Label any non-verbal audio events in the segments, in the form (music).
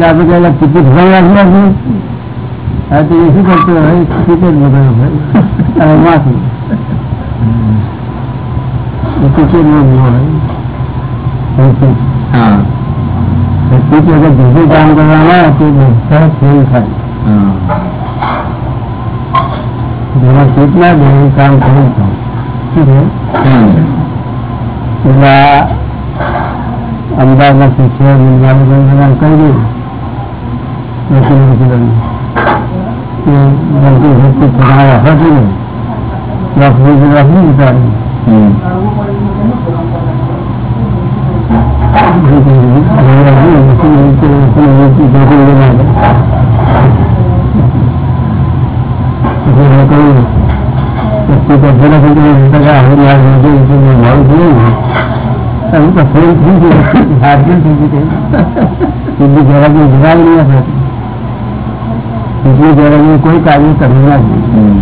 એટલે આપણે કહેલા ટિકિટ ભણી છે હા તો એ શું કરતો હોય? ટિકિટ ભરાયો ભાઈ માથું. ટિકિટ વગર હોય. ટિકિટ વગર બીજું કામ કરવામાં તે બધા ફેલ થાય. હા. જેના ના દે કામ થાય શું છે એટલે આ અમદાવાદના શિક્ષક નિર્માણ કહી દઉં વકીલ થઈ કે બધી વસ્તુ તમારે હતી ને લખવું લખવું ઉતારી હમ. કોઈ કાર્ય કરવું ના હમ.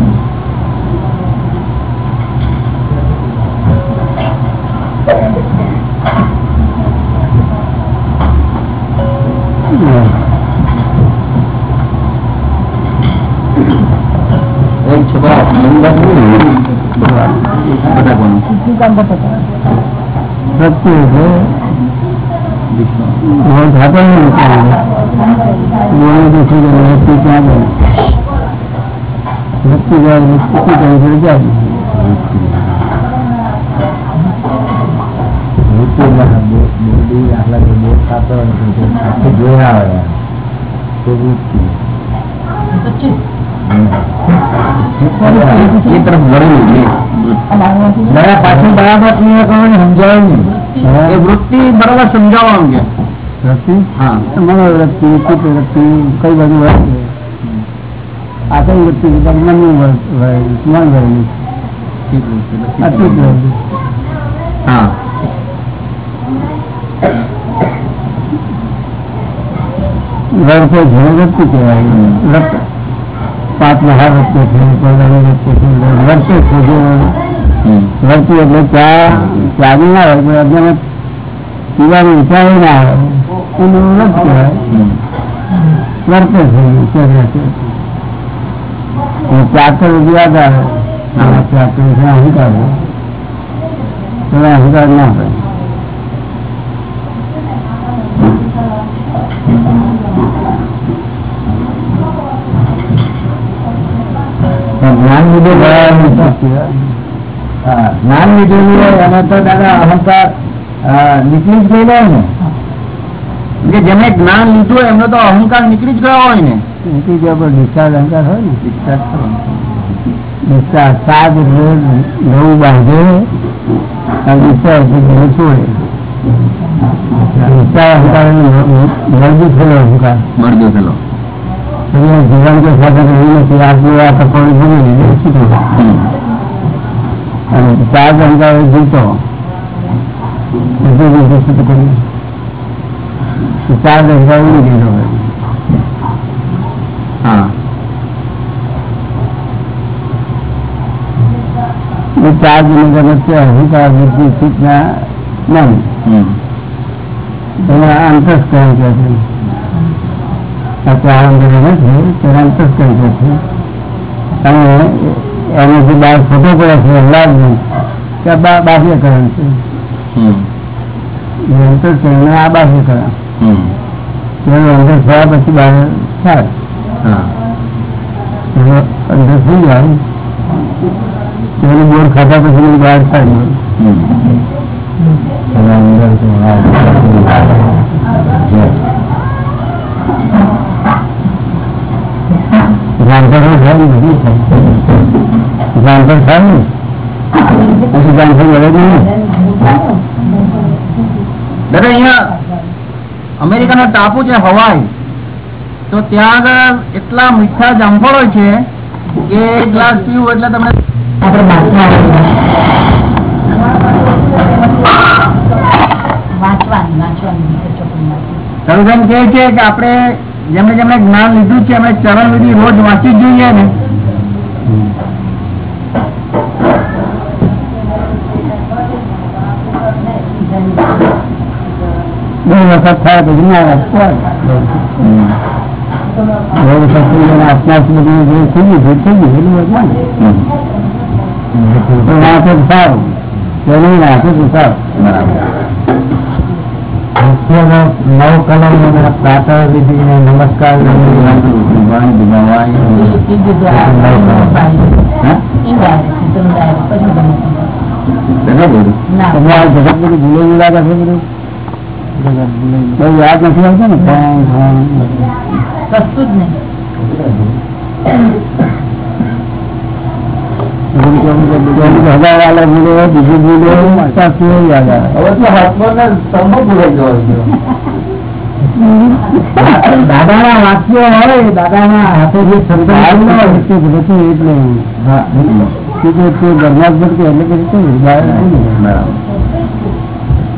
જોઈએ એક છોકરા નંબર બધા કોનું પ્રત્યે છે બહુ થતો નહીં બોલે તો શું કરે વ્યક્તિ ક્યાં ગયો વ્યક્તિ જાય વ્યક્તિ કરી કરી જાય એ તરફ વળવું મારા પાછળ બરાબર સમજાય એ વૃત્તિ બરાબર સમજાવવાનું કે હા. મનોવૃત્તિ કઈ બધું આ કઈ વૃત્તિ મનનું મન ભરેલું આ વૃત્તિ હા. વર્તે વ્યક્તિ કહેવાય. રક્ત પાંચ મહા વૃત્તિ છે પોતાની વચ્ચે છે. વર્તે છે જે વર્તી એટલે ચા ચાલી ના હોય પણ અજ્ઞાન પીવાની ઈચ્છા ના આવે એનું વ્રત કહેવાય વર્ત છે ચાકર યાદ આવે ચાકર છે અહંકાર અહંકાર ના થાય જ્ઞાન લીધે જ્ઞાન લીધેલું હોય અને તો દાદા અહંકાર નીકળી જ ગયેલો ને. કે જેમને જ્ઞાન લીધું હોય એમનો તો અહંકાર નીકળી જ ગયો હોય ને. નીકળી ગયો પણ ડિસ્ચાર્જ અહંકાર હોય ને. ડિસ્ચાર્જ સાત રોજ નવું બાંધે ડિસ્ચાર્જ છોડે ડિસ્ચાર્જ અહંકાર મજબૂત થયેલો અહંકાર. જીવન કે નથી આટલું આ કપડું ભૂલી લીધું છૂટું અને ચાર્જ અહંકાર એ જીવતો. બીજું બીજું શું કર્યું ચાર્જ અહંકાર ઉડી ગયેલો હોય હા એ ચાર ગુનેગાર વચ્ચે અહંકાર વૃદ્ધિ ચિત્તના મન હમ. એને અંતસ્કરણ કહે છે આ ચાર અંદર નથી તેને અંતસ્કરણ કહે છે અને એને જે બહાર ફોટો પડે છે લાભ કે આ બા- બાહ્યકરણ છે અંતસ્કરણ ને આ. તેનું અંદર થયા પછી બહાર થાય. એનો અંદર થઈ જાય તેનું બોર ખાધા પછી એનું બહાર થાય. એના જાણકાર થાય ને જાણકાર ને પછી જાણકાર મળે નહીં. દાદા, અહીંયા અમેરિકાનો ટાપુ છે, હવાઈ. તો ત્યાં આગળ એટલા મીઠા જામફળ છે કે એક ગ્લાસ પીવું એટલે તમે સર્વજન કહે છે કે આપણે જેમણે જેમણે જ્ઞાન લીધું છે, એમણે ચરણ વિધિ રોજ વાંચી જોઈએ ને. વખત થાય પછી ના થઈ આસપાસ બધું જે થઈ ગયું થઈ ગયું એટલું બધું ને. તો નાખે તો સારું. તો નહીં તો સારું. નવ કલમ પ્રાતઃ વિધિ નમસ્કાર જગત બધું લાગે છે બધું? બહુ યાદ નથી આવતો ને. કશું આવે. દાદાના વાક્યો હોય દાદાના હાથે જે શબ્દ એટલે કે ઘરમાં જ એટલે કે ને.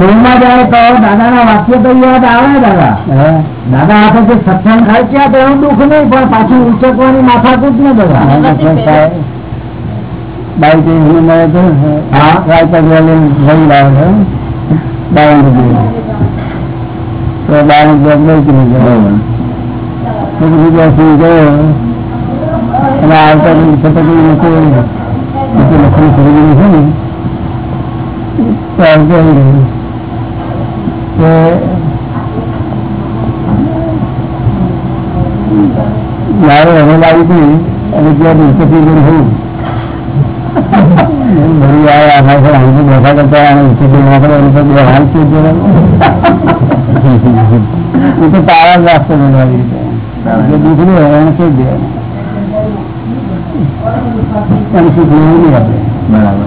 ટ્રેનમાં જાય તો દાદાના વાક્ય તો યાદ આવે દાદા. દાદા હાથે જે સત્સંગ થાય છે તો એવું દુઃખ નહીં પણ પાછું ઉચકવાની માથાકૂટ ને દાદા બાઈક મળે તો બાવન રૂપિયા કરી ગયો આવતા છે ને. કે મારે હવે લાવી હતી અને ત્યાં ઉત્પત્તિ કરી થયું ભરી આવ્યા અમારે સર અહીં બેઠા કરતા અને ઉત્પત્તિ ના કરે એની પર બે હાલ છે એ તો તારા જ રાખતો મને આવી રીતે જે દુઃખ હોય એને કહી દે એને સુખ લેવું નહીં આપણે બરાબર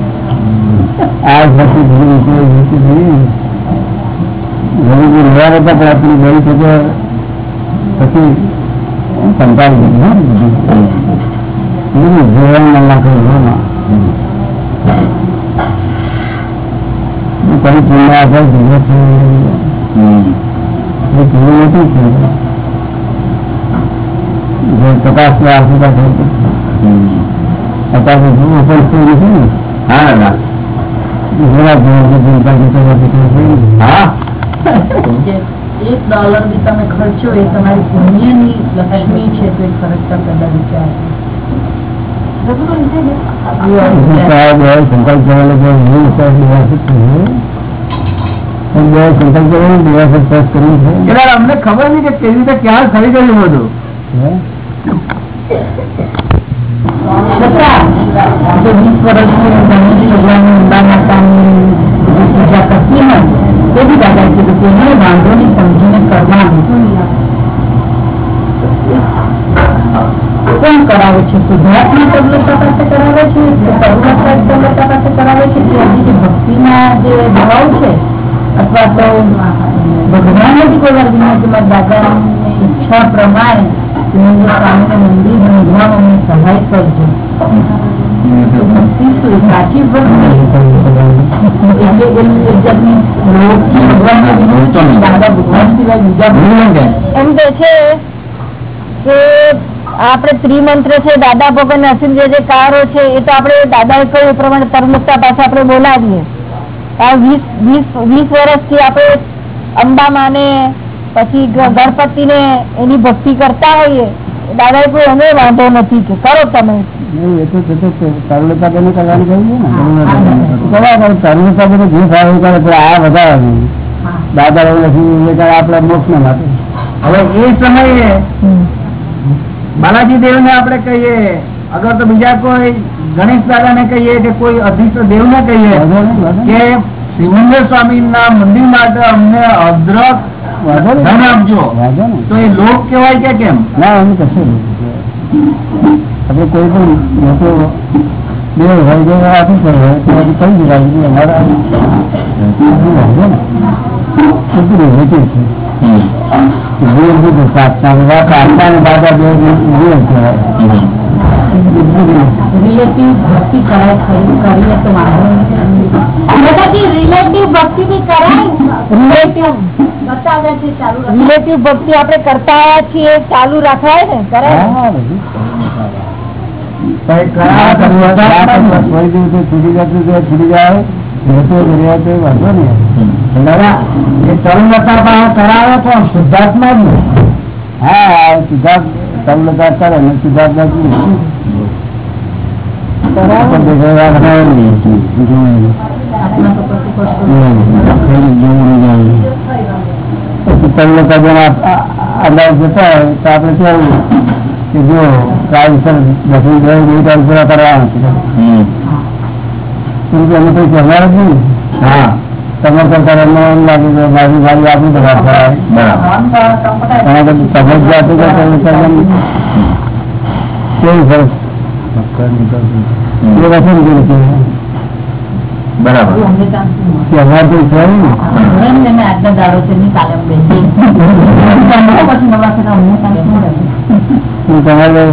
આ લેવા હતા પણ આપણી ગઈ છે પછી કંટાળી ગઈ હા બધું બધું જીવન ના નાખે એમાં કઈ પુણ્ય આગળ જીવે છે. એ નથી છે પ્રકાશ ના આશીર્વાદ જીવ છે હા દાદા ઘણા જીવો ચિંતા ચિંતા છે હા? એક ડોલર બી તમે ખર્ચો એ તમારી પુણ્યની લક્ષ્મી છે તો એ ખર્ચતા પહેલા વિચાર સંકલ્પ કરેલો કે હું સાહેબ નિવાસિત છું. પણ બે સંકલ્પ કરેલો નિવાસિત સાહેબ કર્યું છે. એટલે અમને ખબર નહીં કે કેવી રીતે ક્યાં ખરી ગયું બધું. હે? વીસ વર્ષની ગણેશ ભગવાનની અંબા માતાની જે પૂજા કરતી હોય તે બી દાદા કીધું કે એને વાંધોની સમજીને કરવાનું કોણ કરાવે છે શુદ્ધાત્મા તબલતા પાસે કરાવે છે કે પરમાત્મા તબલતા પાસે કરાવે છે કે હજી જે ભક્તિના જે ભાવ છે અથવા તો ભગવાનને જ કોઈ વાર વિનંતીમાં દાદાની ઈચ્છા પ્રમાણે એમ દાદા કે છે કે આપણે ત્રિમંત્ર છે, દાદા ભગવાન અસીમ જે કારો છે, એ તો આપણે એ કહ્યું પ્રમાણે તરમુક્તા પાસે આપણે બોલાવીએ. વીસ વીસ વીસ વર્ષથી આપણે અંબામાં ને પછી ગણપતિ ને એની ભક્તિ કરતા હોઈએ દાદા કોઈ એને વાંધો નથી કે કરો તમે. બાલાજી દેવ ને. આપડે કહીએ અગર તો બીજા કોઈ ગણેશ દાદા ને કહીએ કે કોઈ અધિષ્ટ દેવ ને કહીએ. કે શિવેન્દ્ર સ્વામી ના મંદિર માટે અમને અદ્રક. ધન આપજો. તો એ લોક કેવાય કે કેમ? ના એમ કશું નહીં. કોઈ પણ મોટો બે હોય તો આપી તો કઈ જગ્યા અમારા બધું relative છે પ્રાર્થના પ્રાર્થના ને બે દિવસ કહેવાય બધું રિલેટિવ ભક્તિ કરાય ખરી કરીએ તો વાંધો નથી દાદાજી રિલેટિવ ભક્તિ ની કરાય રિલેટિવ બતાવે છે ચાલુ રિલેટિવ ભક્તિ આપણે કરતા છીએ ચાલુ રાખવાય ને કરાય ને? હા, બધું. કઈ કરાર કરવું હોય તો આ કરવું. કોઈ દિવસે છૂટી જતું તો છૂટી જાય રહેતો રહ્યા તો વાંધો નહીં દાદા એ તરુણતા પાસે કરાવે પણ શુદ્ધાત્મા જ નહીં હા શુદ્ધાર્થ તરુણતા કરે ને તો આપણે કેવું કે જો કાલ દસમી બે બે ટાઈમ પૂરા કરવાના છે. અમે કઈ કહેનાર જ નહીં. હા. કરતા એમને એમ લાગે કે મારી ગાડી આપણી બધા થાય. એના સમજ જાતું કે તમે તમે કેવું સરસ એ વસ્તુ નીકળી છે? બરાબર. અમારે કોઈ છે ને. દાડો ની પછી તમારે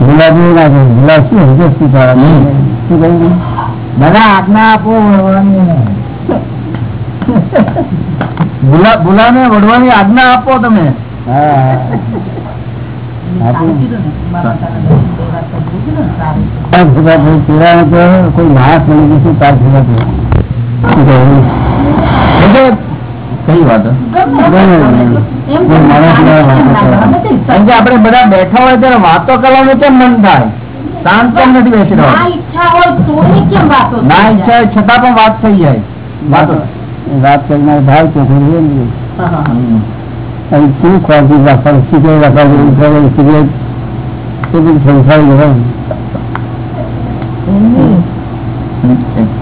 ગુલાબી ના ગુલાબ શું હશે? શું દાદા આપો વડવાની આજ્ઞા આપો તમે. કોઈ માણસ બની જશે તાર કઈ વાત આપણે બધા બેઠા હોય ત્યારે વાતો કરવાનું કેમ મન થાય? શાંત કેમ નથી બેસી રહ્યો ઈચ્છા હોય તો ય કેમ વાતો થઈ ના ઈચ્છા હોય છતાં પણ વાત થઈ જાય. વાતો વાત કરીને ભાવ છે. અને શું ખોરાકી રાખવા સિગરેટ રાખવાનું સિગરેટ એ બધું સંસારી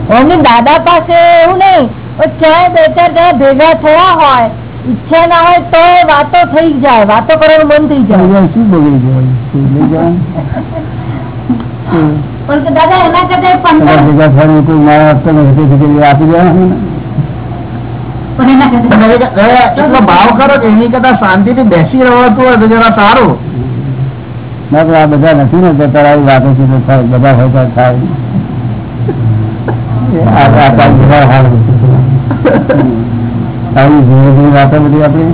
જવાય દાદા પાસે એવું નહીં પણ ક્યાંય બે ચાર જણા ભેગા થયા હોય ઈચ્છા ના હોય તો વાતો થઈ જાય વાતો કરવાનું મન થઈ જાય. શું લઈ જવાનું (laughs) પણ દાદા એના કરતા પંદર કોઈ મારા આપતો નથી આપી દેવાનું એટલો ભાવ કરો કે એની કરતા શાંતિથી બેસી રહેવાતું હોય તો જરા સારું. ના આ બધા નથી ને તો તારા આવી વાતો છે બધા હોય તો થાય. આ આ કામ બધા હાલ આવી ધીરે ધીરે વાતો બધી આપણે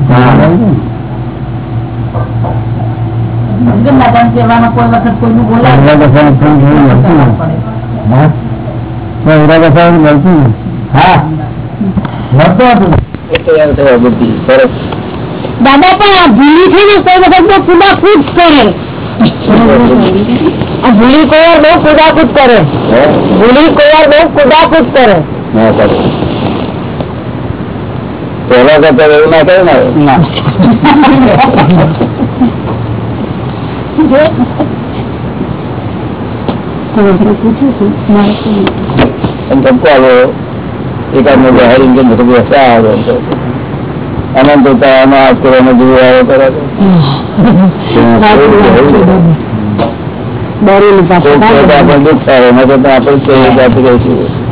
દાદા પણ આ ભૂલી છે ને કોઈ વખત બહુ કુદાકૂદ કરે. આ ભૂલી કોઈ વાર બહુ કુદાકૂદ કરે. ભૂલી કોઈ વાર બહુ કુદાકૂદ કરે. પહેલા કરતા એવું ના કરે ને. (laughs) ધમકો આવ્યો એકાદ નો બહારી કે બધું બેસા આવ્યો અનંત ઉતા આજ કરવાનો જીવ આવ્યો કરે આપણે દુઃખ થાય એમાં તો આપણે કેવી જાતિ રહીશું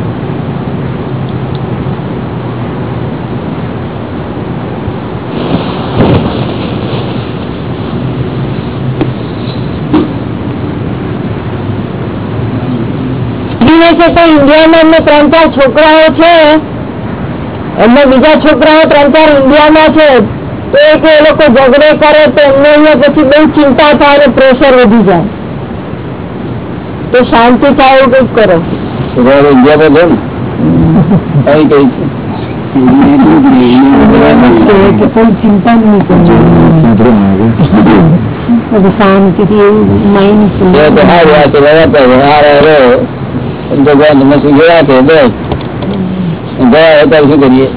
છે તો ઇન્ડિયામાં એમને ત્રણ ચાર છોકરાઓ છે. એમને બીજા છોકરાઓ ત્રણ ચાર ઇન્ડિયામાં છે. તો એ કે એ લોકો ઝઘડો કરે તો એમને અહીંયા પછી બહુ ચિંતા થાય અને પ્રેશર વધી જાય. તો શાંતિ થાય એવું કંઈક કરો. ઇન્ડિયા તો અહીં કઈ કે કોઈ ચિંતા નહીં કરવી શાંતિથી એવું માઇન્ડ એ તો હાર વાત છે લગાતા છે હાર હારો એમ તો ગયા તમે શું ગયા કે બસ. ગયા હોય શું કરીએ?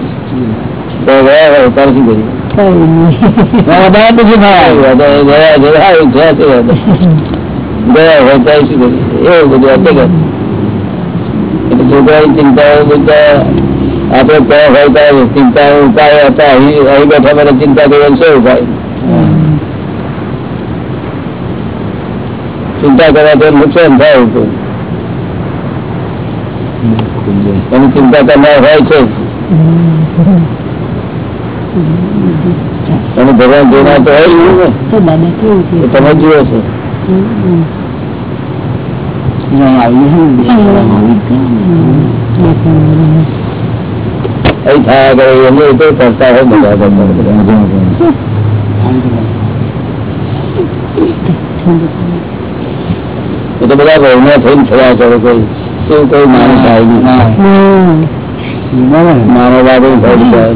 ગયા હોય શું કરીએ? ના, બહાર પછી થાય. ગયા ગયા ગયા આવ્યું ગયા છે ગયા હોય ત્યારે શું કરીએ? એવું બધું અત્યારે એટલે છોકરાની ચિંતાઓ બધા આપડે કયા હોય ત્યારે ઉપાય હતા. અહીં અહીં બેઠા મને ચિંતા કરવાની શું ઉપાય? ચિંતા કરવાથી નુકસાન થાય એની ચિંતા કરનાર હોય છે. તમે ભગવાન જોનાર તો હોય ને. તમે જુઓ છો. અહીં થયા કરે એમને એ તો કરતા હોય બધા એ તો બધા બહેનો થઈને થયા કરે કોઈ. એવું કોઈ માણસ આવે નહીં મારો બાબુ થઈ જાય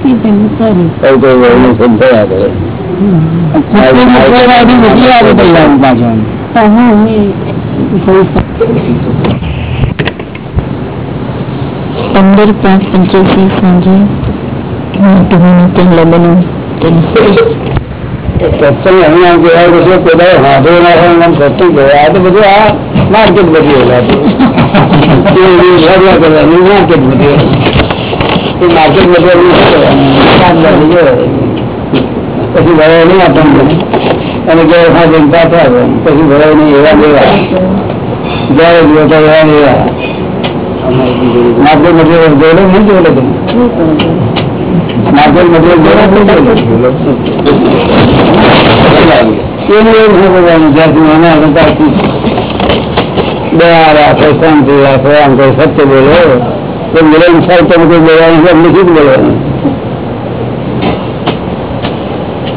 કઈ કોઈ બહેનો થઈને થયા કરે પંદર પાંચ પંચ્યાસી સાંજે મોટું ત્યાં લગ્ન સત્સંગ હમણાં કહેવાય કે શું કોઈ હાથો ના હોય એમ સત્સંગ કહેવાય આ તો બધું આ માર્કેટ બધી માર્કેટ બધી માર્કેટ બધી પછી ભરાય નહીં આપણને અને હા જનતા થાય પછી ભરાય નહીં, એવા જેવા જયારે જોતા એવા ને માર્કેટ મટીરિયલ જોડે નહીં જોડે માર્કેટ મટીરિયલ જોડે એનું એવું છે ભગવાન જ્યાંથી એના સત્ય બોલો તો મિલન સાહેબ તમે કોઈ બોલવાનું છે એમને શું બોલવાનું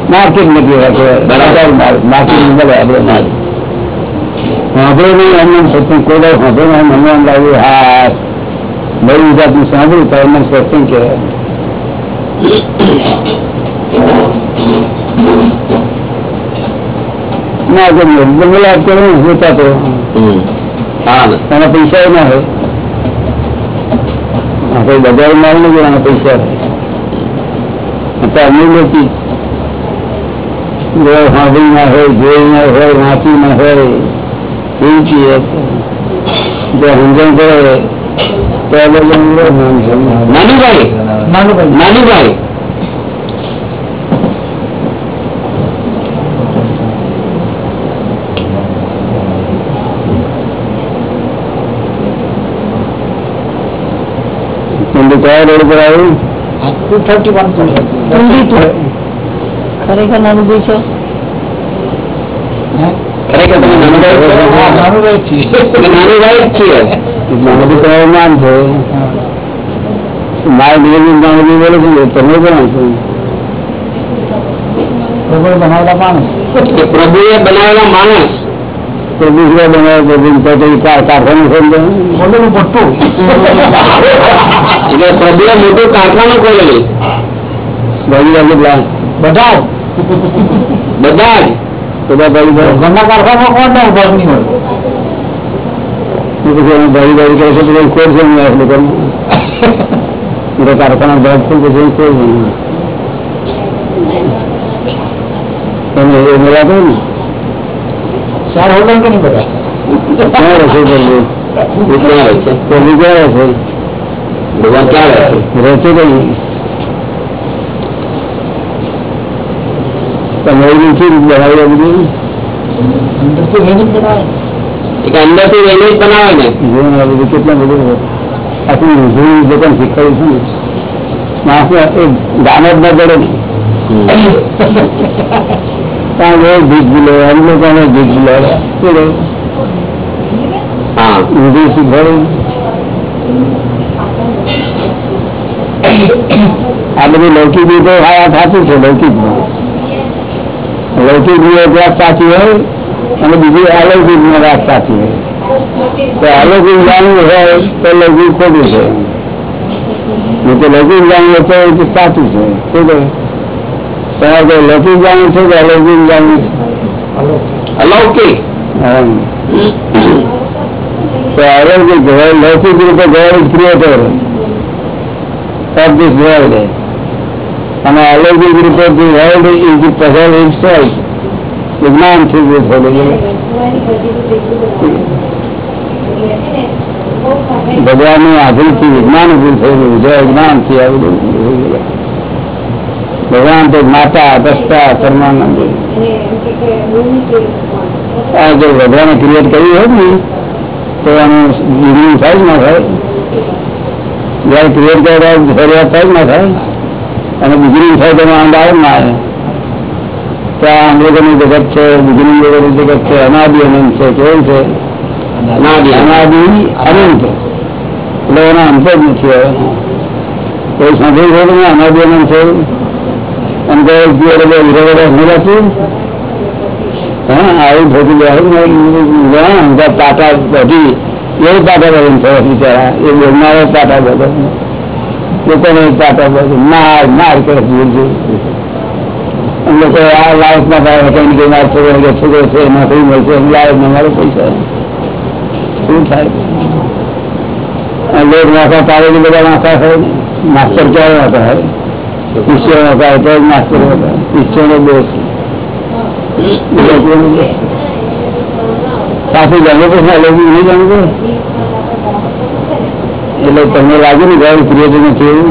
માર્કેટ નથી રાખો માર્કેટ બોલે નહીં એમને સત્સંગ કોઈ દાવ સાંભળે નહીં મને એમ લાગ્યું હા બધી જાતનું સાંભળ્યું તો એમને સત્સંગ કહેવાય. ના ગમે ગમેલા કરે જોતા તો. એના પૈસા ના હોય આપણે બજાર માલ નથી એના પૈસા હોય અમૂલ્ય ચીજ સાંભળી ના હોય જોઈ ના હોય વાંચી ના હોય એવી ચીજ જો સમજણ કરે તો આ બધું નાનુભાઈ નાનુભાઈ નાનુભાઈ ઠંડી કયા રોડ પર આવ્યું ખરેખર નાનું છો? ખરેખર તમે જ છીએ. નામ છે. મારા નિવેદન નાનુભાઈ બોલે છે તમે કોણ છો? કે પ્રભુએ બનાવેલા માણસ. બનાવે તો કાર- કારખાનું એટલે પ્રભુએ મોટું કારખાનું ખોલેલું. ગાડી વાગે બધા બધા જ બધા ભાઈ ઘરના કારખાના કોણ ના ઊભા નહીં હોય? ભાઈ ભાઈ કરે છે તો કોઈ છે નહીં એટલે કરું કારખાના ભાગ ખોલ પછી ખોર નહીં. તમે એ મેળા ને? ચાર હોટલ કે નહીં બધા ક્યાં રહેશે પ્રભુ ક્યાં રહેશે પ્રભુ ક્યાં રહેશે ભગવાન ક્યાં રહેશે રહેશે કઈ તમે એવી નથી બનાવી બધું અંદરથી એને જ બનાવે ને જીવન આ બધું કેટલા બધું આખું જોયું દુકાન શીખવાડ્યું છે ને માણસને એક ગામ જ ના પડે ને ત્યાં જો ભીખ બોલે એમ લોકોને ભીખ બોલે બોલે હા. ઊંધું શીખવાડ્યું આ બધી લૌકિક રીતે હા સાચું છે લૌકિક લૌકિક વ્યાસ સાચી હોય અને બીજી અલૌકિક વ્યાસ સાચી હોય. તો અલૌકિક જાણવું હોય તો લૌકિક ખોટું છે. નહીં તો લૌકિક જાણવું તો એ સાચું છે. શું કહે? તમારે કોઈ લૌકિક જાણવું છે કે અલૌકિક જાણવું છે. અલૌકિક? તો અલૌકિક લૌકિક રીતે ગોડ ઇઝ ક્રિએટર અને અલૌકિક રીતે the world is the puzzle itself વિજ્ઞાનથી જે થયેલું ભગવાનની આધીનથી વિજ્ઞાન ઉભું થયેલું છે વિજ્ઞાનથી થઈ બધું. ભગવાન તો માતા દસતા આ જો ભગવાને ક્રિએટ કરી હોય ને તો આનું જીવન થાય જ ના થાય. જયારે ક્રિએટ કર્યા ફરિયાદ જ ના થાય. અને ડિગ્રી થાય તો આનંદ આવે ના આવે. ત્યાં અંગ્રેજોનું જગત છે બીજું જગત જગત છે અનાદિ અનંત છે કેવું છે? અનાદિ. અનાદિ અનંત. એટલે એનો અંત જ નથી આવે કોઈ સાંભળ્યું છે અનાદિ અનંત છે ટાટા બધી, એ બોલનારો ટાટા બધો. લોકોને ટાટા બધું. માર માર કરે લોકો આ લાઈફમાં કઈ કઈ છોકરો છે, નોકરી મળશે લાઈફમાં મારો પૈસા. શું થાય? લોક નાખા તારે બધા નાખા થાય માસ્ટર ક્યારે નાખા હોય? એટલે તમને લાગે ને ઘર ક્રિએટિવ એવું?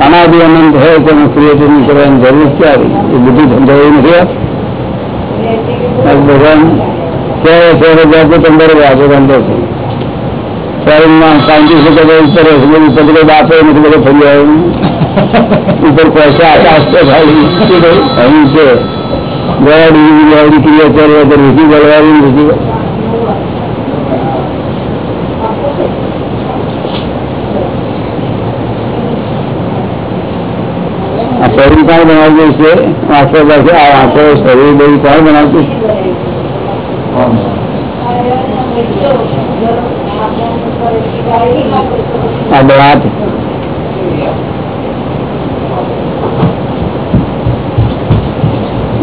અનાદિ અનંત હોય તો ક્રિએટિવ કરવાની જરૂર ક્યારે એ બધું સમજાવ્યું નથી ભગવાન ક્યારે ક્યારે જાતે તમારે આજે બંધો છે શરીરમાં સાયન્ટિસ્ટ ઉપર બધું ઉપર બાપે નથી બધું ફરી આવ્યું ઉપર પૈસા આકાશ તો ખાલી અહીં છે ગયા ડિગ્રી ક્રિયા ચાલ્યા તો રીતિ બળવાની રીતિ આ શરીર કોણ બનાવતું છે આંખો પાસે આ આંખો શરીર બધું કોણ બનાવતું આ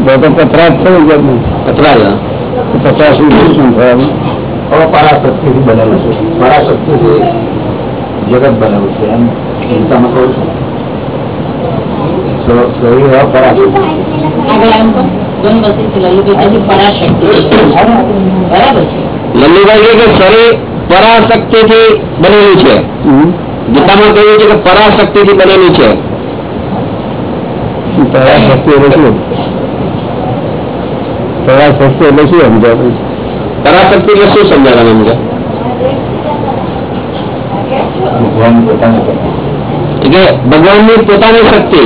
બે તો તો પથરા જ થયું જગનું પથરા પથરા શું શું થવાનું પરાશક્તિથી બનેલું છે. પરાશક્તિથી જગત બનેલું છે એમ. ગીતામાં કહું છું. હવે પરાશક્તિ. લલ્લુભાઈ છે કે શરીર પરાશક્તિ થી બનેલું છે હમ? ગીતામાં કહ્યું છે કે પરાશક્તિ થી બનેલું છે પરાશક્તિ એટલે શું પરાશક્તિ એટલે શું સમજાય પરાશક્તિ એટલે શું સમજાવવાનું એમ કે ભગવાન પોતાને કરે. કે ભગવાનની પોતાની શક્તિ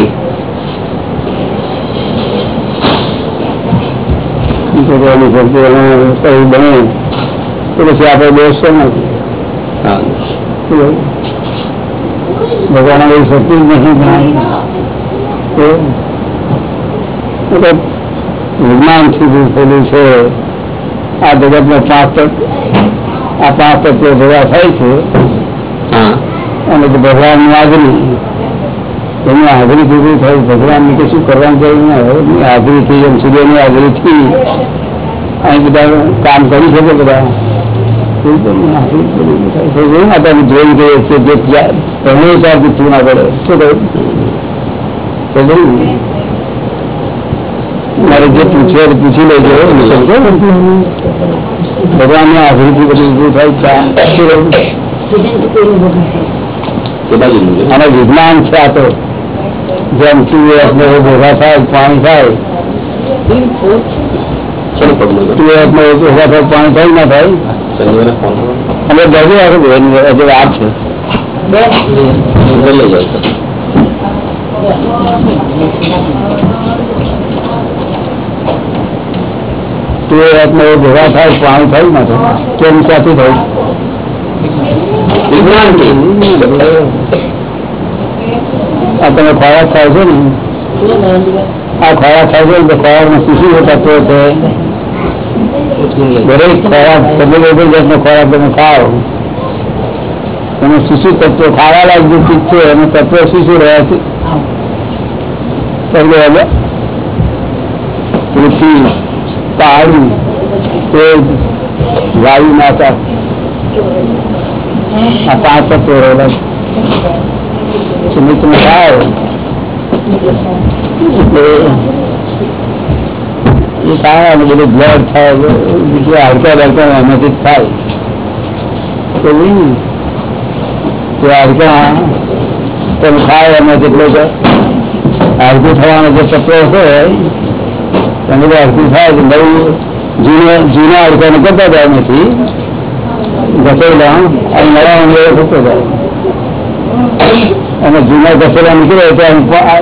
ભગવાનની શક્તિ એમાં કઈ બને તો પછી આપણે દોષ છે નથી હા. ભગવાન એવી શક્તિ જ નથી બનાવી તો એ તો વિજ્ઞાનથી જે થયેલું છે આ જગતમાં પાંચ તત્વ આ પાંચ તત્વો ભેગા થાય છે હા અને તો ભગવાનની હાજરી એની હાજરી ભેગું થાય ભગવાનની કશું કરવાની જરૂર ના હોય એની હાજરીથી એમ સૂર્યની હાજરીથી અહીં બધા કામ કરી શકે બધા ના જોઈ ગઈએ છે જે પહેલો વિચાર ચાર પૂછવું ના પડે શું કહ્યું મારે જે પૂછે તે પૂછી લેજો ને? ભગવાનની હાજરીથી બધું ઉભું થાય. અને વિજ્ઞાન છે આ તો જેમ ટ્યુબવેલને ભેગા થાય પાણી થાય પગલું તો. ભેગા થાય પાણી થાય ના થાય. અને બધું આખું એની હજુ વાત છે. તો. ભેગા થાય પાણી થાય ના કેમ ક્યાંથી થાય? આ તમે ખોરાક ખાવ છો ને? આ ખોરાક ખાવ છો ને તો ખોરાકમાં શું શું તત્વો છે દરેક ખોરાક, તમે કોઈ જાતનો ખોરાક તમે ખાઓ. તમે શું શું તત્વો ખાવા લાયક ચીજ છે એનું તત્વ શું શું રહ્યા છે? પૃથ્વી, પાણી, તેજ, વાયુ, માતા. આ પાંચ તત્વો રહેલા છે. તમે ખાઓ એટલે એ થાય અને બધું બ્લડ થાય બીજું હાડકા બાડકા એમાંથી થાય. તો હાડકા તમે ખાઓ એમાં જેટલો હાડકું થવાનો જે તત્વો છે તમે બધું હાડકું થાય તો બહુ જૂના જૂના હાડકાને કરતા જાય નથી ઘસેલા અને નવા ઉમેરો થતો જાય. અને જૂના ઘસેલા નીકળે ત્યાં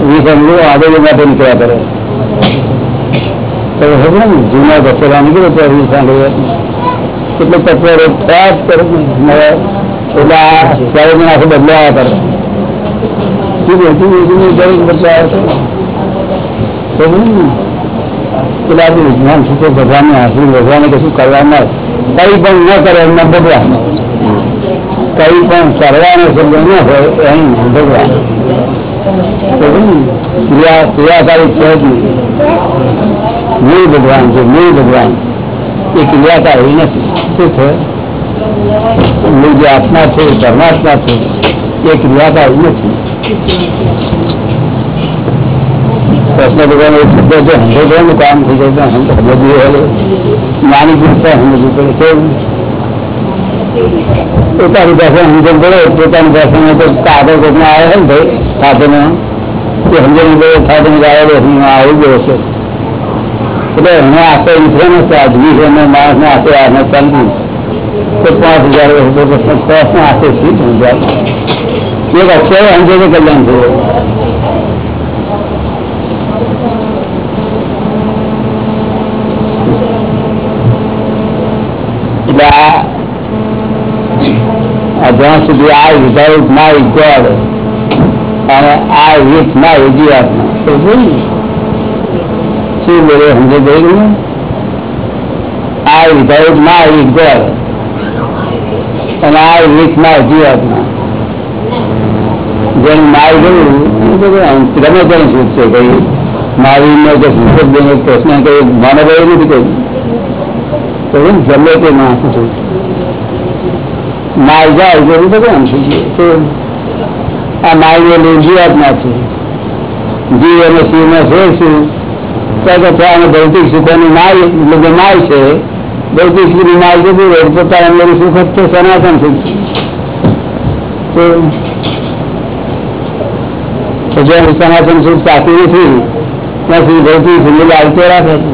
વીસ અંગો આગળ માટે નીકળ્યા કરે. ખબર ને? જૂના ઘસેલા નીકળે ત્યાં વીસ આંગળી એટલે તત્વ રોગ કરે એટલે ત્યારે બદલાયા કરે. કઈ પણ ન કરે એમના ભગવાન. કઈ પણ કરવાનો શબ્દ ન હોય એમ ભગવાન. ક્રિયા ક્રિયાકારી છે જ મૂળ ભગવાન છે મૂળ ભગવાન એ ક્રિયાકારી નથી શું છે મૂળ જે આત્મા છે પરમાત્મા છે એ ક્રિયાકારી નથી કૃષ્ણ ભગવાન એક શબ્દ જો સમજવાનું કામ થઈ જાય તો સમજવું હોય નાની પૂછતા સમજવું પડે કેવું પોતાની પાસે સમજણ પડે પોતાની ભાષામાં તો કાગળ કોઈને આવે છે ને ભાઈ સાથેનો એ સમજણ પડે સાથે આવેલો હું આવી ગયો છે એટલે એને આખો ઇન્સ્યોરન્સ આદમી છે અને માણસને આખે આને ચાલવું તો પાંચ હજાર પ્રશ્ન આખે શી સમજાય એક અત્યારે સમજે કલ્યાણ થયું આ જ્યાં સુધી આ વિધાઉટ માય ગોડ અને આ વિથ માય જીવાત્મા શું બોલે સમજે ગયું આ વિધાઉટ માય ગોડ અને આ વિથ માય જીવાત્મા. જેમ માય ગયું ગમે તેને છૂટ છે કઈ મારી ને કે પ્રશ્ન કહ્યું મને એવું નથી કહ્યું તો ગમે તે માણસ છું. માલ જાય તો ભગવાન છે? તો આ માલ એ જીવાત્મા છે. જીવ અને શિવમાં ફેર શું? ત્યાં ભૌતિક સુખોની માય એટલે માલ છે, ભૌતિક સુખની જતી રહે પોતાના સુખ જ છે સનાતન સુખ છે. સનાતન સુખ સાચી નથી ત્યાં ભૌતિક સુખ લાલતો રાખે છે.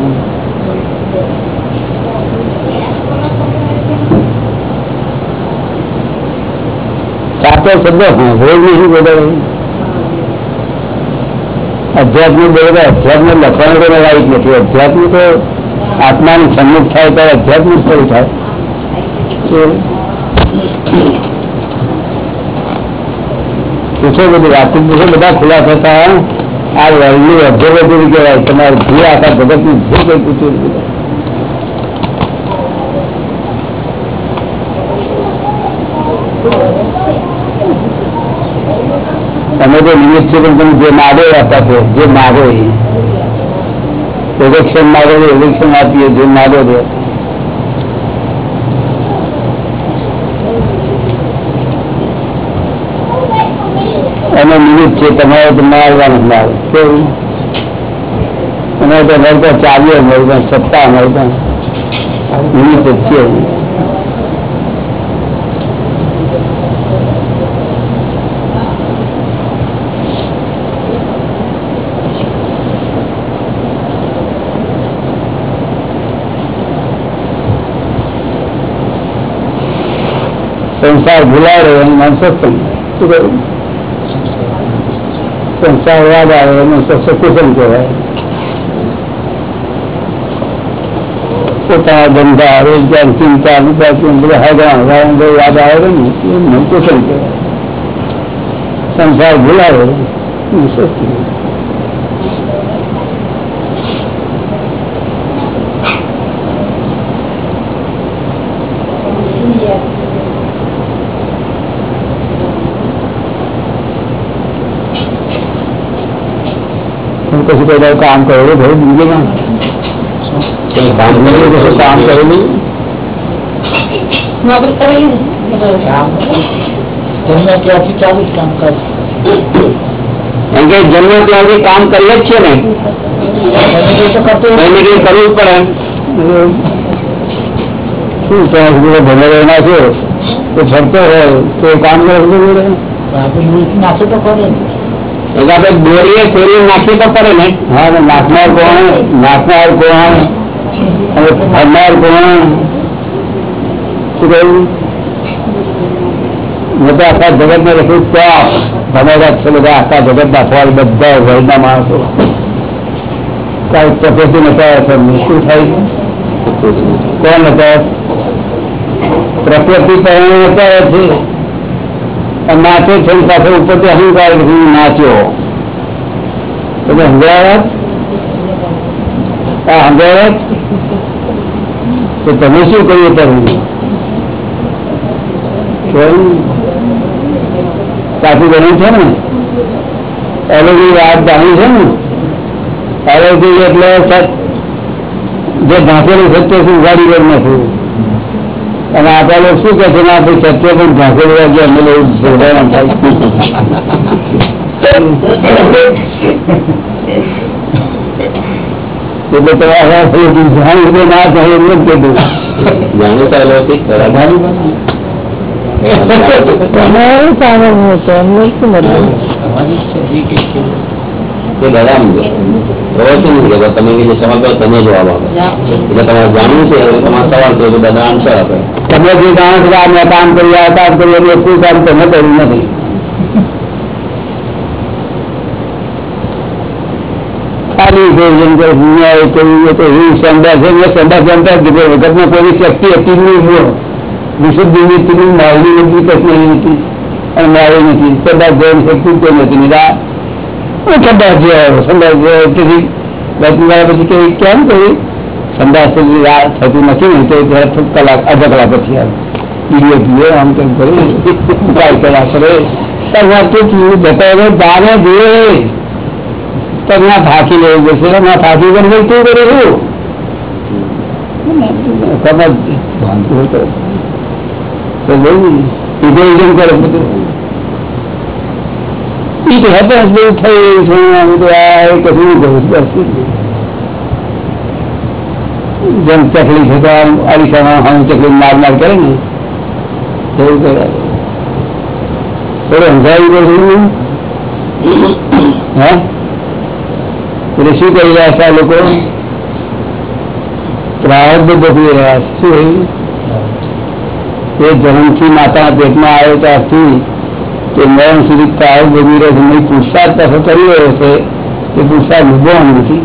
સાચો શબ્દ ભોગ નહીં બોલે? અધ્યાત્મિક બોલે અધ્યાત્મ લખવાનું તો રાઈટ નથી અધ્યાત્મ તો આત્માનું સન્મુખ થાય તો અધ્યાત્મિક થયું થાય પૂછો બધું વાતચીત પૂછો બધા ખુલ્લા થતા આ વર્લ્ડનું અબ્ઝર્વેટરી કહેવાય તમારે જે આખા જગતનું જે કંઈ પૂછ્યું તમે તો નિમિત્ત છે પણ તમે જે માગો આપતા છો, જે માગો એ. ઇલેક્શન માગો તો ઇલેક્શન આપીએ, જે માગો છો એનો નિમિત્ત છે તમારે તો મારવાનું મારે કેવું? અમારે તો અમારે તો ચાલીએ સત્તા, અમારી પણ નિમિત્ત જ છે. સંસાર ભૂલાડે એનું નામ સત્સંગ શું કહ્યું સંસાર યાદ આવે એનું સત્સંગ કહેવાય. પોતાના ધંધા, રોજગાર, ચિંતા મુદ્દા બધા હાજર યાદ આવે ને એનું કુશલ કહેવાય. સંસાર ભૂલાડે એનું સત્સંગ કશું કોઈ કામ કરેલું ભાઈ જિંદગીમાં કશું કામ કરેલું નોકરી કરેલી જન્મ ત્યાંથી ચાલુ જ કામ કરે એમ કે જન્મ ત્યાંથી કામ કરીએ જ છે ને તો કરતો એને કઈ કરવું જ પડે શું ત્યાં સુધી ભલે ના છે તો ફરતો હોય તો એ કામ કરવું પડે આપણે મૂળ નાખે તો કરે ને એટલે આપણે દોરીએ ફેરી નાખીએ તો પડે ને હા ને નાખનાર કોણ નાખનાર કોણ અને ફરનાર કોણ શું કહ્યું મેં તો આખા જગત ને લખ્યું ટોપ ભણેલા છે બધા આખા જગત ના ફળ બધા વર્લ્ડના માણસો કઈ પ્રકૃતિ નતા તમને શું થાય કોણ હતા પ્રકૃતિ પહેલા નતા છે અને નાચે છે પાછો ઉપરથી અહંકાર નાચ્યો તો તમે શું કર્યું તમે સાચું બન્યું છે ને? એલોજી વાત જાણી છે ને? એલોજી એટલે જે ભાંસેલું સત્ય છે, ઉગાડી ગયું નાખ્યું અને આપણા લોકો શું કે છે આપણે સત્ય પણ ઢાંકેલું વાગે અમે લોકો જોડાણ થાય એટલે તમારે જાણી કે ના થાય એમ જ કીધું જાણીતા અલૌકિક બરાબર તમારે સાંભળવું છે શું મતલબ? તે બધા પ્રવચન નથી કે તમે જે સવાલ તમે જવાબ આપો. એટલે તમારે જાણવું છે, એટલે તમારે સવાલ થયો તો બધા આન્સર આપે. તમે જે જાણો છો આ મેં કામ કર્યું, આ કામ કર્યું એનું શું કામ તમે કર્યું નથી. વખતમાં કોઈ શક્તિ નથી. સંદાસ જેવો સંદાસ જેવો તેથી રચના પછી કે કેમ કર્યું સંદાસ સુધી રાત થતું નથી ને તો તરત કલાક અડધા કલાક પછી આવે પીડીએ પીએ આમ તેમ કરી ટ્રાય કર્યા કરે તમારે તો પીવું બતાવે જાણે જોઈએ તમને ફાંકી લેવું પડશે ના ફાંકી કરી તું કરે છું ખબર ભાનતું હોય તો તો જોયું ઇગોઇઝમ કરે બધું ઈ તો હેપન્સ બહુ થયું છે આ બધું આ એ કશું નહીં કરું બસ જેમ ચકલી છે તો આમ અરીસામાં હમ ચકલી માર માર કરે ને એવું કરે થોડું સમજાવી દે હે એટલે શું કરી રહ્યા છે આ લોકો પ્રારબ્ધ ભોગવી રહ્યા છે શું એ જન્મથી માતાના પેટમાં આવ્યો ત્યારથી તે મરણ સુધી પ્રારબ્ધ ભોગવી રહ્યો છે મેં પુરસાદ પાછો કરી રહ્યો છે તે પુરસાદ ઉભવાનો નથી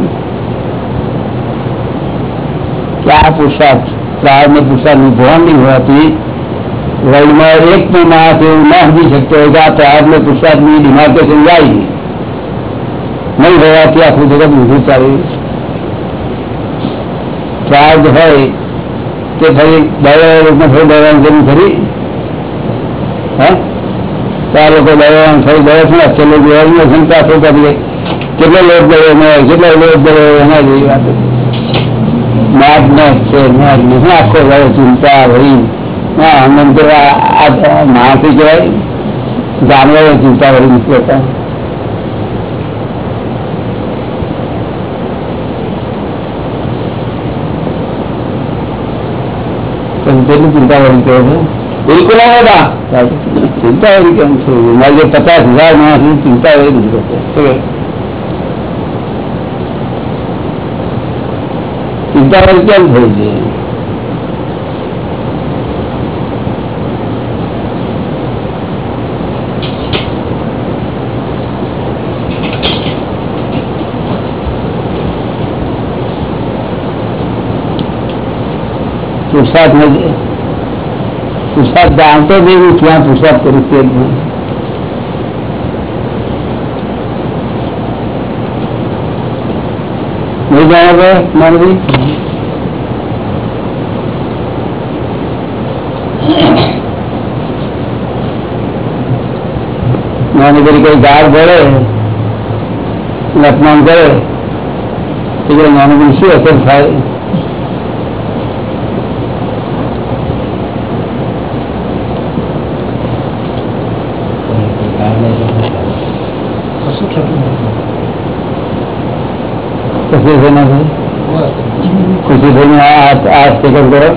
કે આ પુરસાદ પ્રારબ્ધ પુરસાદ ઉભવાનું નહીં હોવાથી વર્લ્ડમાં એક પણ માણસ એવું ના સમજી શકતો હોય કે આ પ્રારબ્ધ પુરસાદની ડિમાર્કેશન જાય નહીં હોવાથી આખું જગત ઊંધું ચાલે પ્રાર્થ હોય તે ફરી દયા રૂપમાં ફરી દવાની જરૂર ખરી હે ચાર લોટ ગયો મેં કેટલો લોટ એના જેવી વાત છે ગયો ચિંતા ભરી હા આનંદ તો આ જાનવરો ચિંતા ભરી નીકળતા કેટલી ચિંતા ભરી કહે છે બિલકુલ હતા ચિંતા કરી કેમ છે મારે જે પચાસ હજાર માણસ ચિંતા કરી નથી કરતો ચિંતા કરી કેમ થઈ છે પુરસાદ નથી પુરસાદ જાણતો જ નહીં ક્યાં પુરસાદ કરું તે જ નહીં. નહીં જાણો કે માનવી નાની કરી કોઈ ગાળ ભરે અને અપમાન કરે તો નાની શું અસર થાય ખુશી થઈને ખુશી થઈને આ આ સ્ટીકર કરો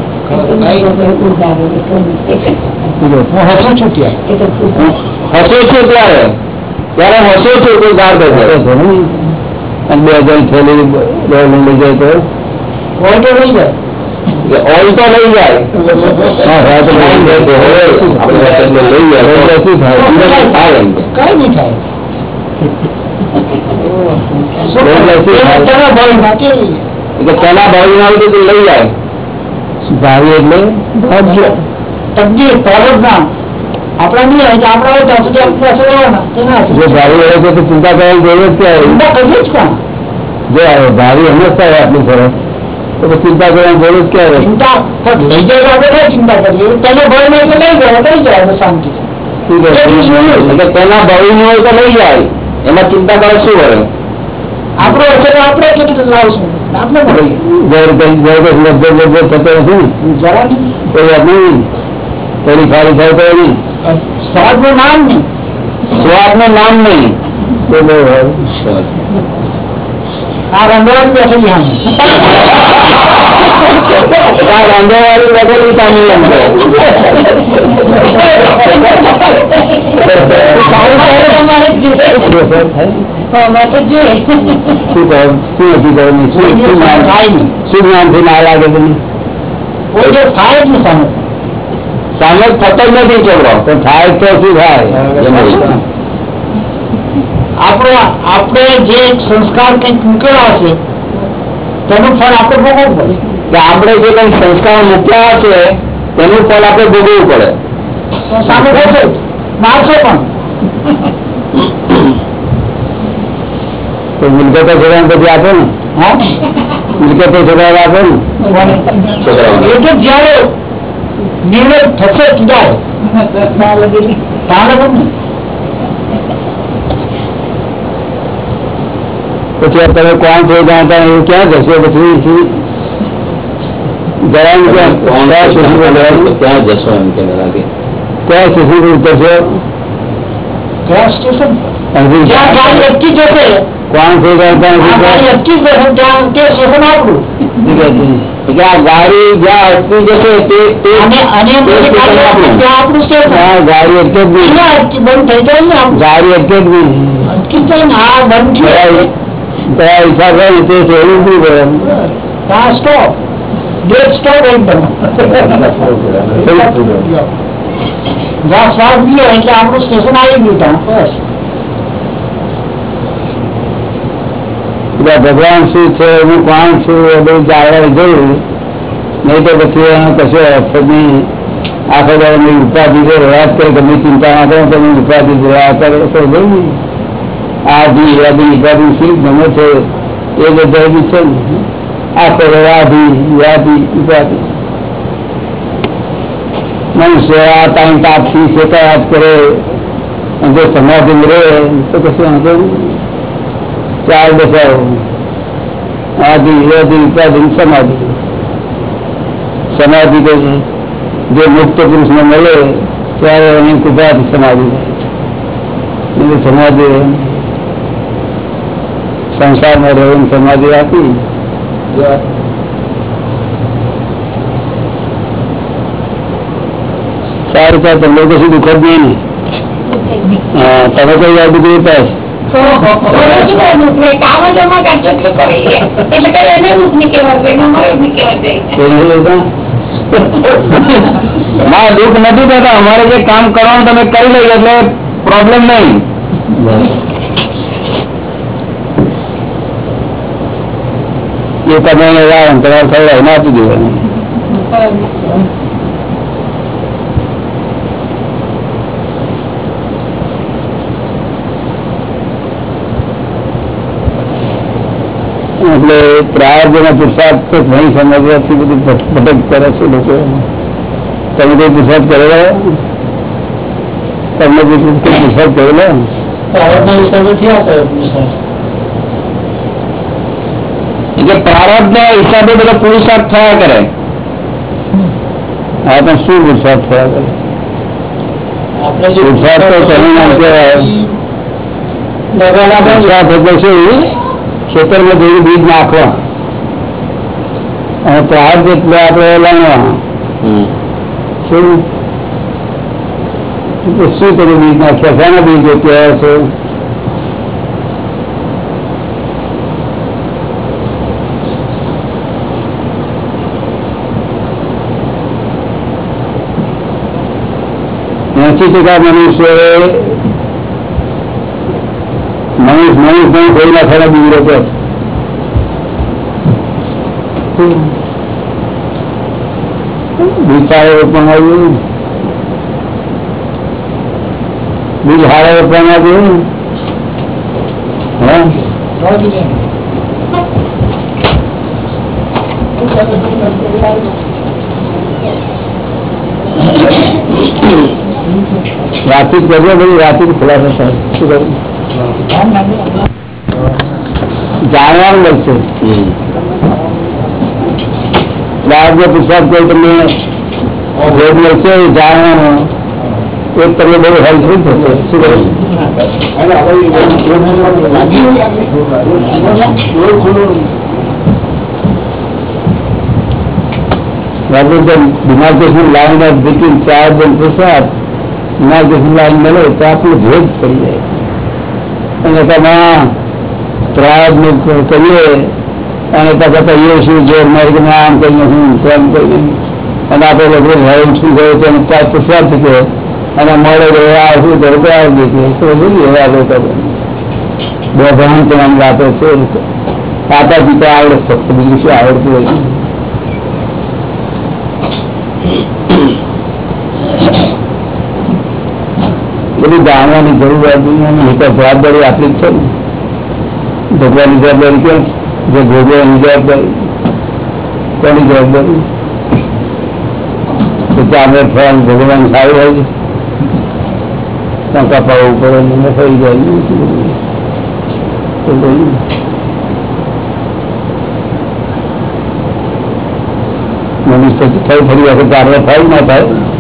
હસો છું ત્યારે ત્યારે હસો છું કોઈ ગાળ દે અને બે હજાર થેલી લઈ જાય તો ઓર્ડર લઈ જાય કે ઓઇલ તો લઈ જાય હા, હા, તો લઈ જાય તો હવે આપણે એટલે લઈ જાય લઈ જાય શું થાય? અંદર થાય એમ કે. કઈ નહીં થાય લઈ જાય શું થાય? તેના ભાવમાં કેવી એટલે પેલા ભાઈ ના હોય તો લઈ જાય ભાવી એટલે તકદીર પ્રારબ્ધ નામ આપણા નહીં હોય તો આપણા હોય ત્યાં સુધી આપણી પાસે રહેવાના તેના જો ભાવી હોય તો ચિંતા કરવાની જરૂર જ ક્યાં ચિંતા કરીએ જ કોણ જો ભાવી સમજતા હોય આટલું સરસ તો પછી ચિંતા કરવાની જરૂર જ ક્યાં રહે? ચિંતા પણ લઈ જાય તો આપણે કઈ ચિંતા કરીએ તેને ભય નહીં તો લઈ જાય લઈ જાય તો શાંતિ શું કહે? એટલે પેલા ભાઈ નું હોય તો લઈ જાય એમાં ચિંતા કરે શું કરે આપણો હશે તો આપણે કેટલું લાવશું આપણે ને. નહીં નહીં. થોડી ખાલી થાય તો નહીં નામ નહીં. સ્વાદનું નામ નહીં. તો બહુ હોય. આ રંગવાળી બેઠેલી આ રાંધેવાળી બેઠેલી જ જોઈએ. શું અસર થાય? અમારે તો જોઈએ. શું કહો શું નથી કહો નહીં? શું શું થાય નામ નહીં. ના લાગે દિવસ થાય જ નહીં સામે સામે થતો નથી છોકરો તો થાય તો શું થાય. આપણો આપણે જે સંસ્કાર કંઈક મૂકેલા છે તેનું ફળ આપણે ભોગવવું પડે કે આપણે જે કઈ સંસ્કાર મૂક્યા છે તેનું ફળ આપણે ભોગવવું પડે સામે થશે મારશે પણ તો મિલકતો છોકરાને પછી આપો ને હા મિલકતો છોકરાને આપો ને એ તો જ્યારે નિર્ણય થશે ત્યારે પછી આ તમે કોણ છો જાણતા એવું ક્યાં જશો પછી શું? જવાનું ક્યાં કોણ કયા છે? સ્ટેશન પર જવાનું? ત્યાં જશો એમ કે લાગે કયા સ્ટેશન પર ઉતરશો કયા સ્ટેશન અહીંથી જ્યાં ગાડી અટકી જશે કોણ છો જાણતા આ નથી ગાડી અટકી જશે ત્યાં તે સ્ટેશન આપણું એટલે આ ગાડી જ્યાં અટકી જશે તે તે અને અને તે જે સ્ટેશન ગાડી અટકી આપણું. ત્યાં આપણું સ્ટેશન હા ગાડી અટકે જ નહીં અહીંયા અટકી બંધ થઈ જાય ને આપણું ગાડી અટકે જ નહીં અટકી જાય ને આ બંધ થયું કયા હિસાબ હોય ને તે છે એવું નહીં કરે ત્યાં સ્ટોપ ગેટ સ્ટોપ એકદમ જ્યાં શ્વાસ ગયો એટલે આપણું સ્ટેશન આવી ગયું ત્યાં બસ એટલે ભગવાન શું છે હું કોણ છું એ બધું જાણવાની જરૂર નહીં તો પછી એનો કશો અર્થ જ નહીં આખો દાડો મેં ઉપાધિ છે રહ્યા જ કરે ગમે ચિંતા ના કરો તમે ઉપાધિ જ રહ્યા કરે તો બહુ ને આધી યાદી ઉપાધિ શું ગમે છે એ બધા બી છે ને આખો દાડો આધી યાદી ઉપાધિ મનુષ્ય આ ટાઈમ તાપથી શેકાયાત કરે અને જો સમાધિ રહે તો કશું વાંધો નહીં ચાર દશાઓ આદિ આદિ ઉપાધિ સમાધિ સમાધિ તો જે મુક્ત પુરુષને મળે ત્યારે એની કૃપાથી સમાધિ થાય છે એટલે સમાધિ સંસારમાં રહેવાની સમાધિ આપી સારું ચાલ તમને કશું દુઃખ જ નહીં ને હા તમે કઈ યાદ દીધી પાસ ના દુઃખ નથી થતા અમારે જે કામ કરવાનું તમે કરી લઈએ એટલે પ્રોબ્લેમ નહીં એ તમે લાવો તમારે ખવડાવીને આપી દેવાનું. એટલે પ્રાર્થના પુરસાદ તો નહીં સમજવાથી બધું ભટક કરે છે લોકો. તમે કોઈ પુરસાદ કરેલો તમને કોઈ પુરુષાર્થ કરેલો પ્રારબ્ધના હિસાબે થયા કરે એટલે પ્રારબ્ધ ના હિસાબે બધો પુરુષાર્થ થયા કરે હા પણ શું પુરુષાર્થ થયા કરે આપણે જે પુરુષાર્થ તો તેનું નામ કહેવાય. લગાડા પુરુષાર્થ એટલે શું ખેતરમાં જઈને બીજ નાખવા અને પ્રાર્થ એટલે આપણે લાવવા શું એટલે શું તમે બીજ નાખ્યા શાના બીજ રોપ્યા છો એસી ટકા મનુષ્ય મનુષ્ય મનુષ્ય કોઈ ના ખરા બીજો બીજ સારો પણ આવ્યું બીજ વાતચીત કરજો બધી વાતચીત ખુલાસો થાય શું કરું જાણવાનું મળશે બાળકો પુસ્તક કોઈ તમને ભેદ મળશે એ જાણવાનો એક તમને બહુ હેલ્પફુલ થશે શું કરું rather than demarcation line of between charge and demarcation મળે તો આપણું ભેદ પડી જાય. અને તમે ત્રાગ કરીએ, અને પછી કહીએ શું જે મારી આમ કહીએ હું તેમ કહીએ અને આપણે લોકો હેલ્પ શું ગયો અને ત્યાં પ્રસાદ થશે. અને મળે ગયો આ શું કરે તો આવી દે તો જોઈએ એવા લોકો બે ભણ નામ આપે છે. ખાતા પીતા આવડે ફક્ત બીજું શું આવડતું હોય? બધું જાણવાની જરૂર હતી તો જવાબદારી આપણી છે ભગવાનની જવાબદારી કેમ? જે ભોગવાની જવાબદારી. કોની જવાબદારી? તો ચાલે ફળ ભગવાન સારું હોય ટંકા પાડવું પડે થઈ જાય. મનુષ્ય થઈ ફરી વખત ચાલે થાય ના થાય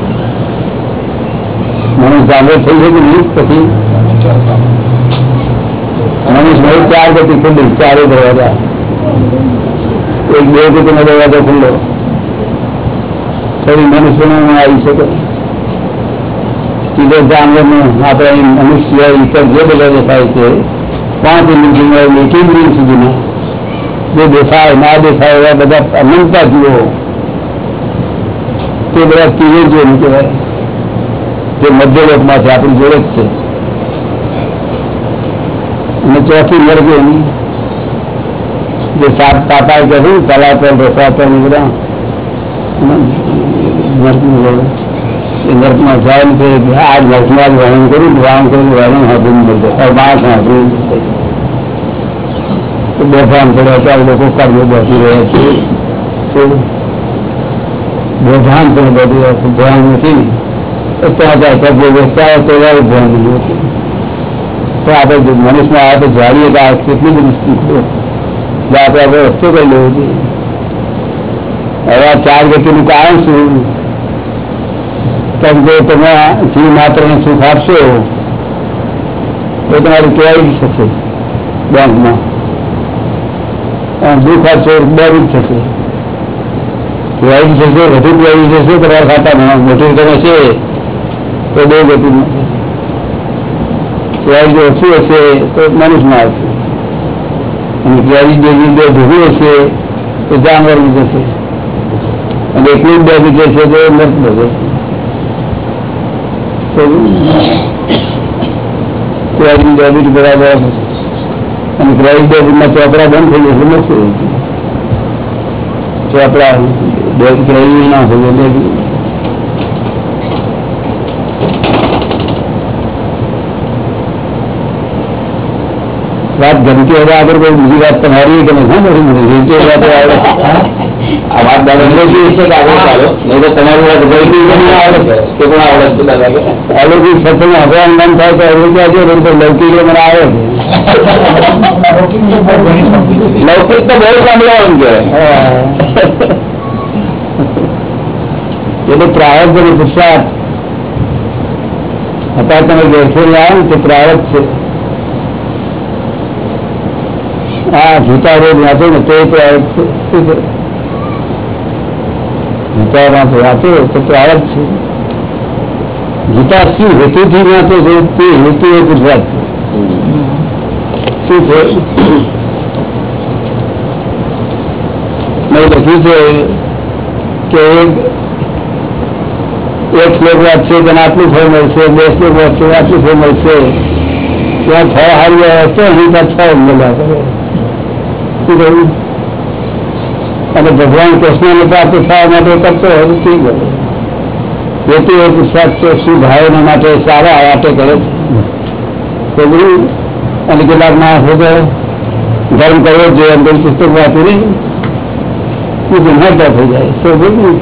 મનુષ્ય જાગૃત થઈ શકે નહીં પછી મનુષ્ય ભાઈ ચાર ગતિ ખુલ્લી ચારે દરવાજા એક બે ગતિનો દરવાજો ખુલ્લો ફરી મનુષ્ય આવી શકે સીધો જાનવર આપણે મનુષ્ય ઈતર જે બધા દેખાય છે પાંચ ઇન્દ્રિયો એક ઇન્દ્રિય સુધીના જે દેખાય ના દેખાય એવા બધા અનંતા જુઓ તે બધા તીરે જોયું કહેવાય જે મધ્યલોકમાં છે આપણી જોડે જ છે. અને ચોથી એની. જે સાત પાપા કહ્યું રસાપર ને બધા. એ નર્કમાં જ વર્ણન કર્યું વર્ણન હાથું મળશે માણસ બેફામ પડ્યા ત્યારે લોકો બેસી રહ્યા છે. બેભાન પણ બધું ધ્યાન નથી ત્યાં જાણીએ કે આ કેટલી બધી સ્થિતિ છે. આપણે આપણે રસ્તો કરી લેવો જોઈએ. હવે આ ચાર ગતિનું કારણ શું? કેમ કે તમે જીવ માત્રને સુખ આપશો, તો તમારું કેવાય થશે બેંકમાં. દુઃખ આપશો ડેબિટ થશે. કેવાય થશે, વધુ કેવાય થશે, તમારા ખાતામાં મોટી રકમ હશે. તો બે ગતિમાં કેવાય ઓછું હશે તો મનુષ્યમાં આવશે અને કેવાય જેવી બે ભૂગું હશે તો જાનવરમાં જશે અને એકલું જ ડેબિટ હશે તો નર્કમાં જશે ક્રેડિટ ડેબિટ બરાબર અને ક્રેડિટ ડેબિટના ચોપડા બંધ થઈ જશે નથી ચોપડા ક્રેડિટ ના હોય ડેબિટ વાત ગમતી હવે આગળ કોઈ બીજી વાત તમારી કે નથી ગમતી વાત આવડે આ વાત દાદા અંગ્રેજી છે કે આગળ ચાલો નહીં તો તમારી વાત ગમતી કે નહીં આવડે કે પણ આવડે છે દાદા કે અલૌકિક સત્સંગ હવે મન થાય તો અલૌકિક આજે નહીં તો લૌકિક મને આવે છે લૌકિક તો બહુ સાંભળવાનું કે એટલે પ્રારબ્ધ અને પુરુષાર્થ અત્યારે તમે ઘેરથી લાવો ને તે પ્રારબ્ધ છે હા ગીતા રોજ વાંચો ને તો ગીતા વાંચો વાંચો, તો પ્રારબ્ધ છે. ગીતા શું હેતુથી વાંચો છો? તે હેતુ એ શું છે? મેં લખ્યું છે? કે એક શ્લોક વાંચશે, તેને આટલું ફળ મળશે, બે શ્લોક વાંચશે, આટલું ફળ મળશે. ત્યાં છ હારી આવે, તો અહીં છ મળ્યા કરે શું કહ્યું અને ભગવાન કૃષ્ણને પ્રાપ્ત થવા માટે કરતો હોય તો ઠીક હોય હેતુ એ પુરુષાર્થ છે શું ભાવના માટે સારા માટે કરે છે તો બધું અને કેટલાક માણસો તો ધર્મ કરવો જ જોઈએ અંદર પુસ્તક વાંચી નહીં એ ગુનાતા થઈ જાય તો બધું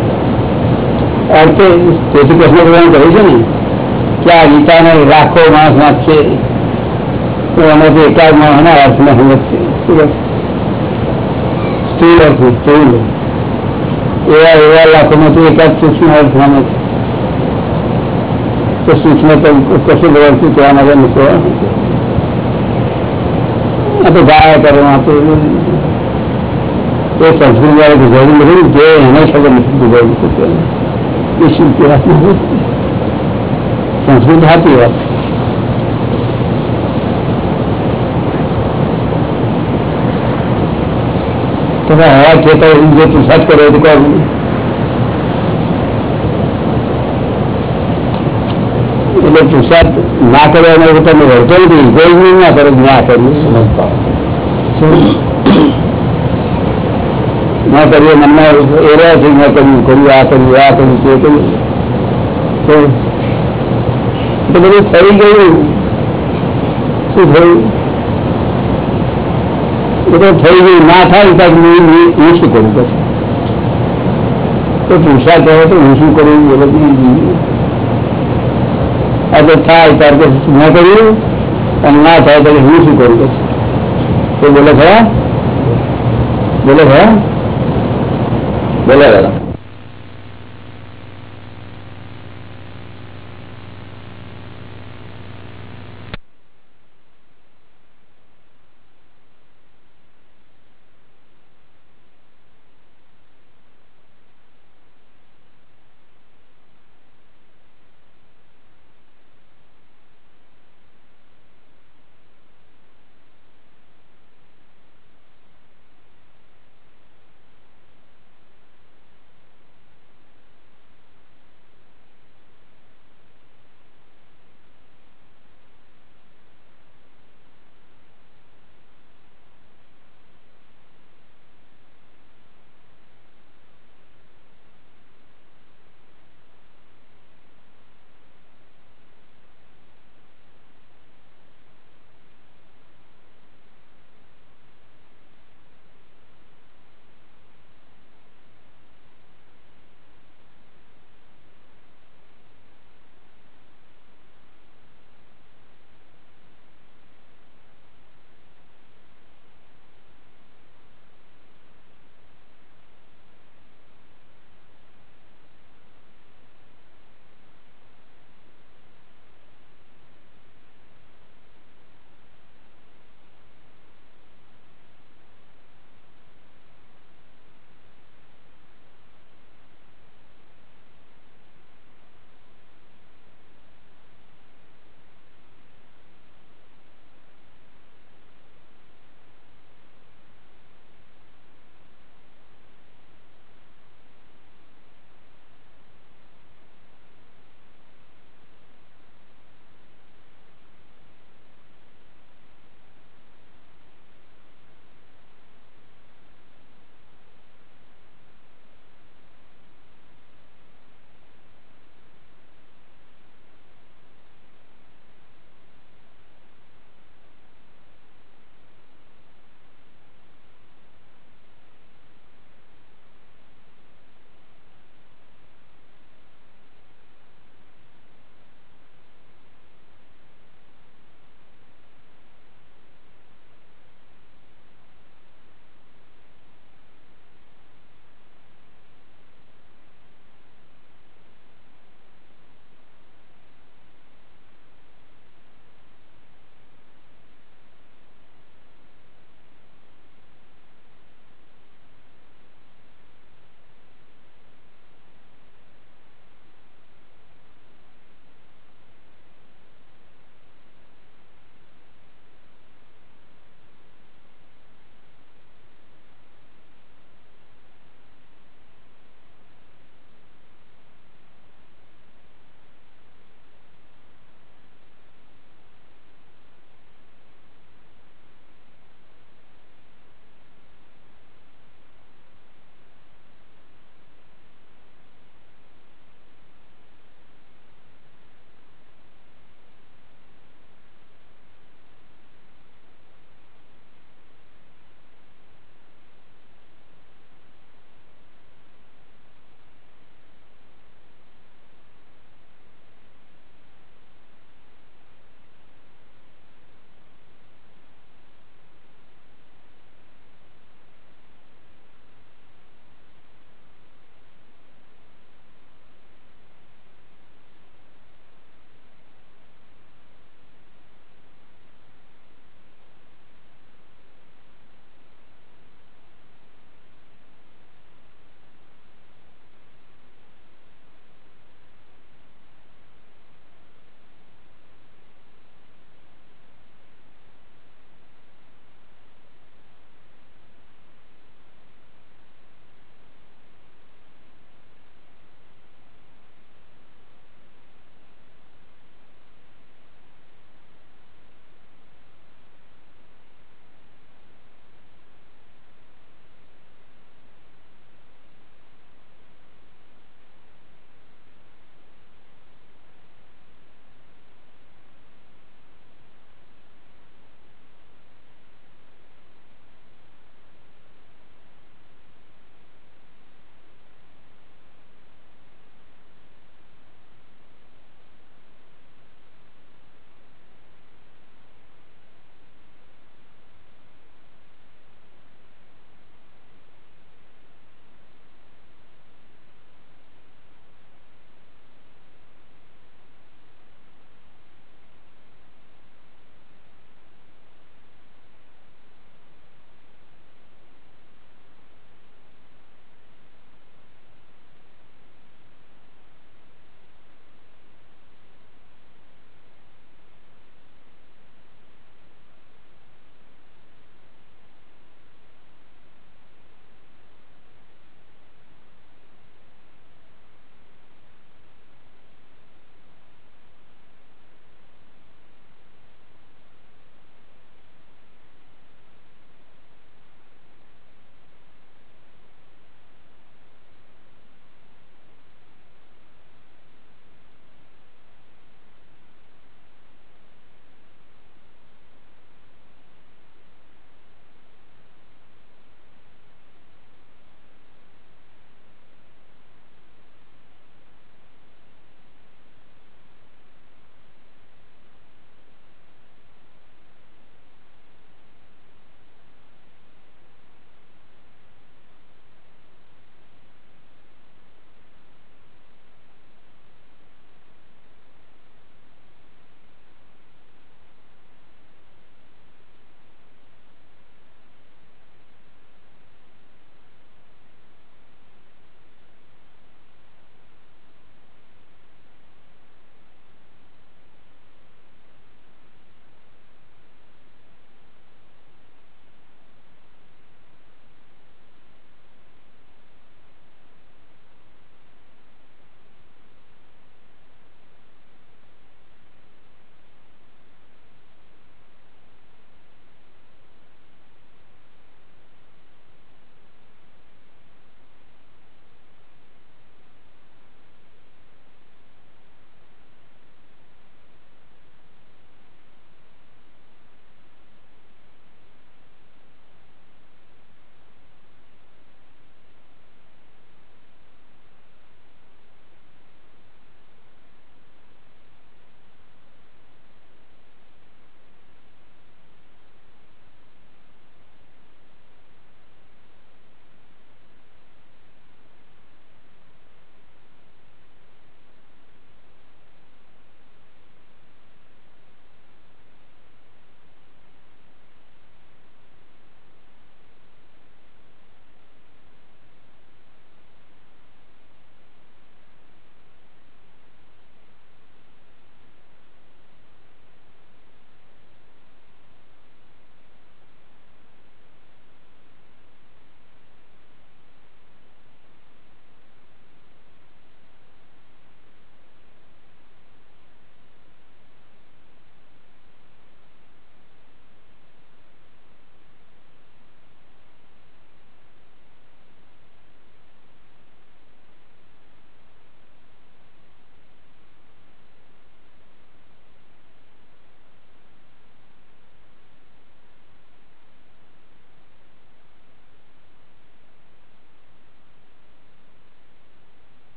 અર્થે તેથી કૃષ્ણ ભગવાન કહ્યું છે ને કે આ ગીતાને લાખો માણસ વાંચશે તો એમાંથી એકાદ માણસના અર્થને સમજશે શું કહે? સ્થૂળ અર્થ સ્થૂળ એવા એવા લાખોમાંથી એકાદ સૂક્ષ્મ અર્થ સમજ તો સૂક્ષ્મ તો કશું ભગવાન શું કહેવા માટે મૂકો આ તો ગાયા કરો આ તો એ સંસ્કૃત વાળા ગુજરાતી લખ્યું જે એને ખબર નથી ગુજરાતી શું કહેવાય. એ શું કહેવાય સંસ્કૃત સાચી વાત તમે હવા ખેતર જે પુરસાદ કર્યો તો કોણ એટલે પુરસાદ ના કર્યો અને તમે વળતો નથી કોઈ ના કરો ના કર્યું ના કરીએ મનમાં એ રહ્યા છે મેં કર્યું કર્યું આ કર્યું આ કર્યું તે કર્યું તો તો બધું થઈ ગયું શું થયું એ તો થઈ ગયું. ના થાય ત્યાં હું શું કરું? તો પૂછા હોય તો હું શું કરું? એ બધું આ તો થાય, ત્યાર પછી મેં કર્યું? અને ના થાય ત્યારે હું શું કરું? પછી તો બોલે ખરા? બોલે ખરા? બોલે દાદા.